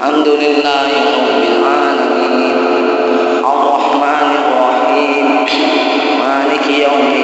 الحمد لله رب العالمين. الرحمن الرحيم. مالك يوم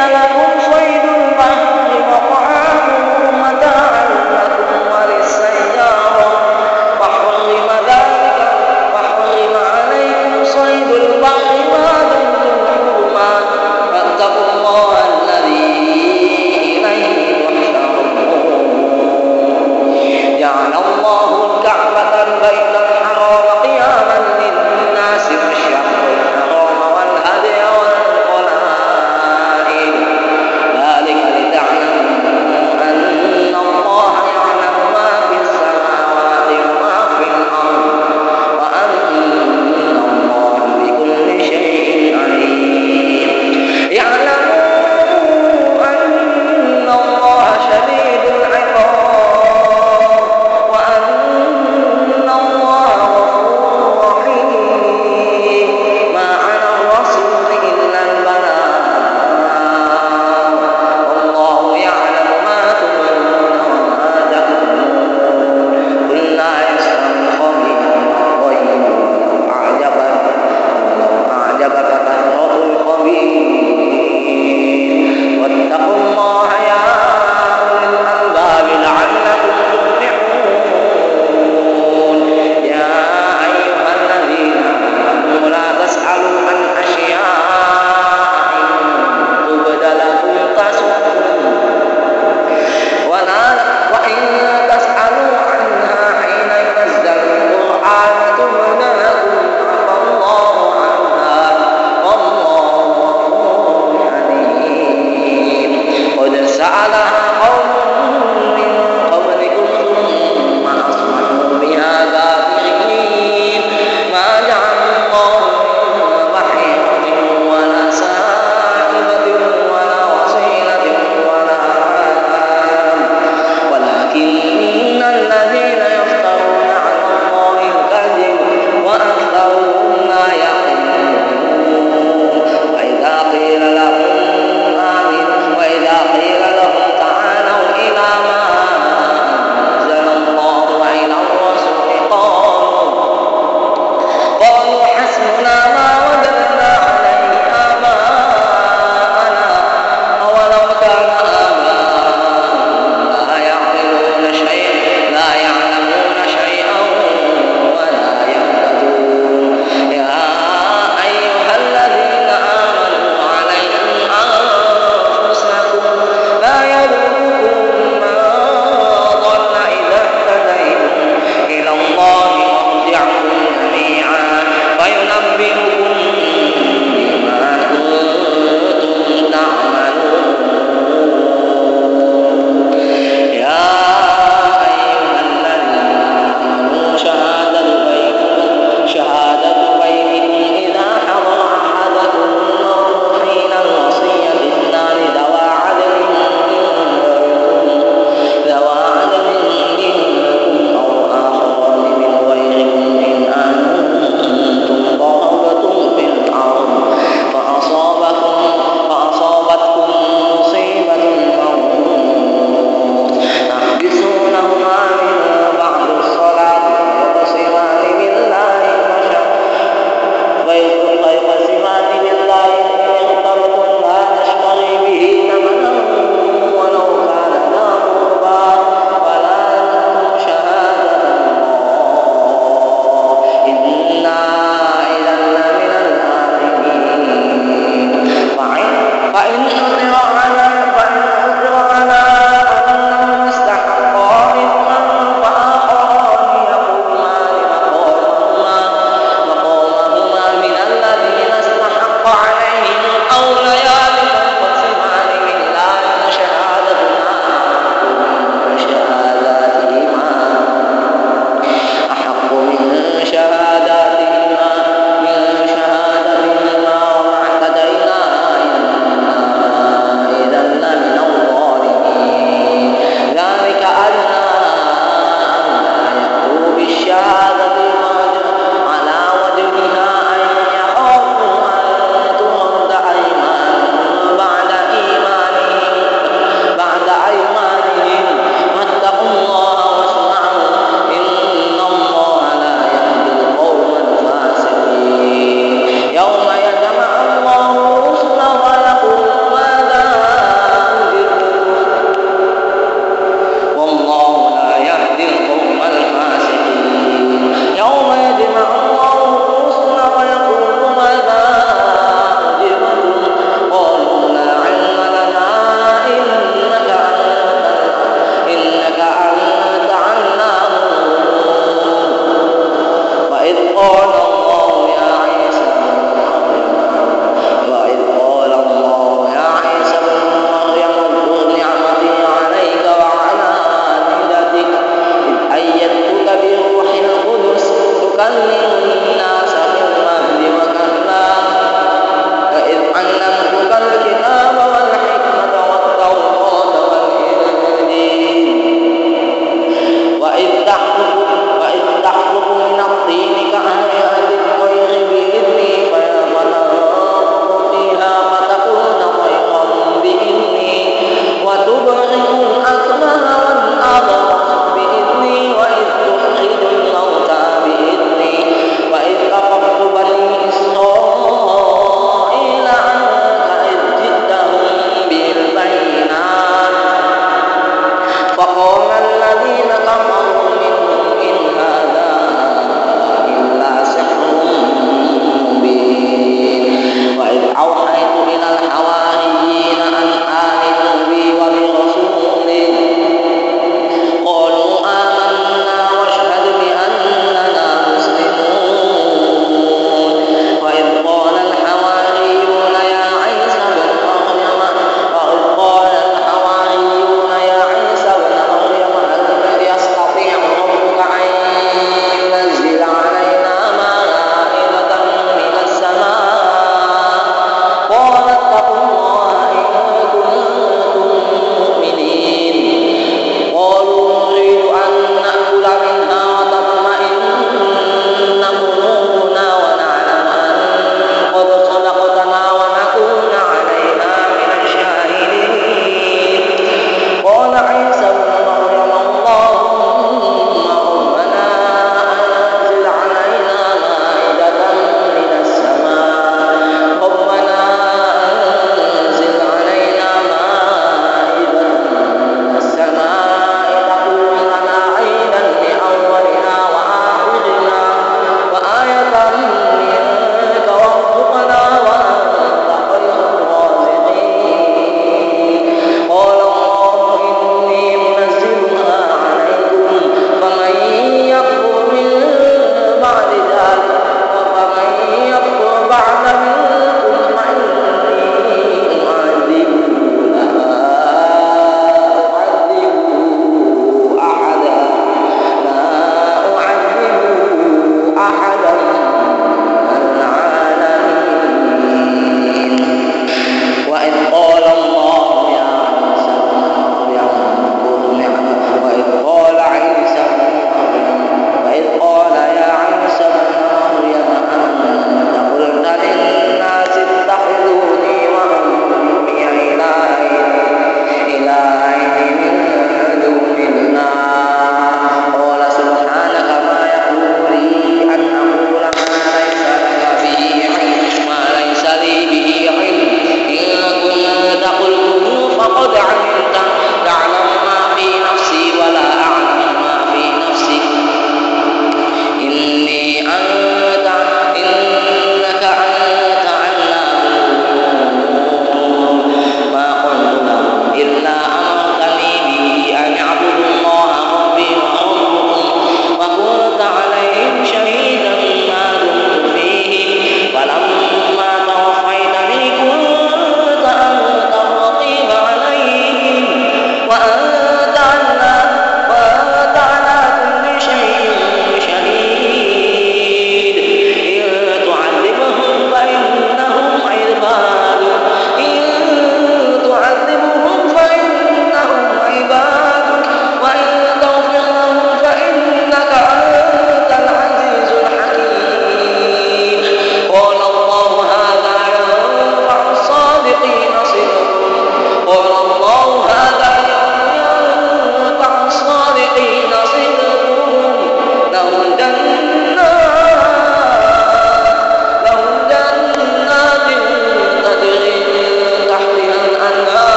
la la la